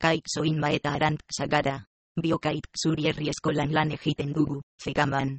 kaik soinba eta arant sagara. Biokait zuri herri eskolan lan egiten dugu, zekaman.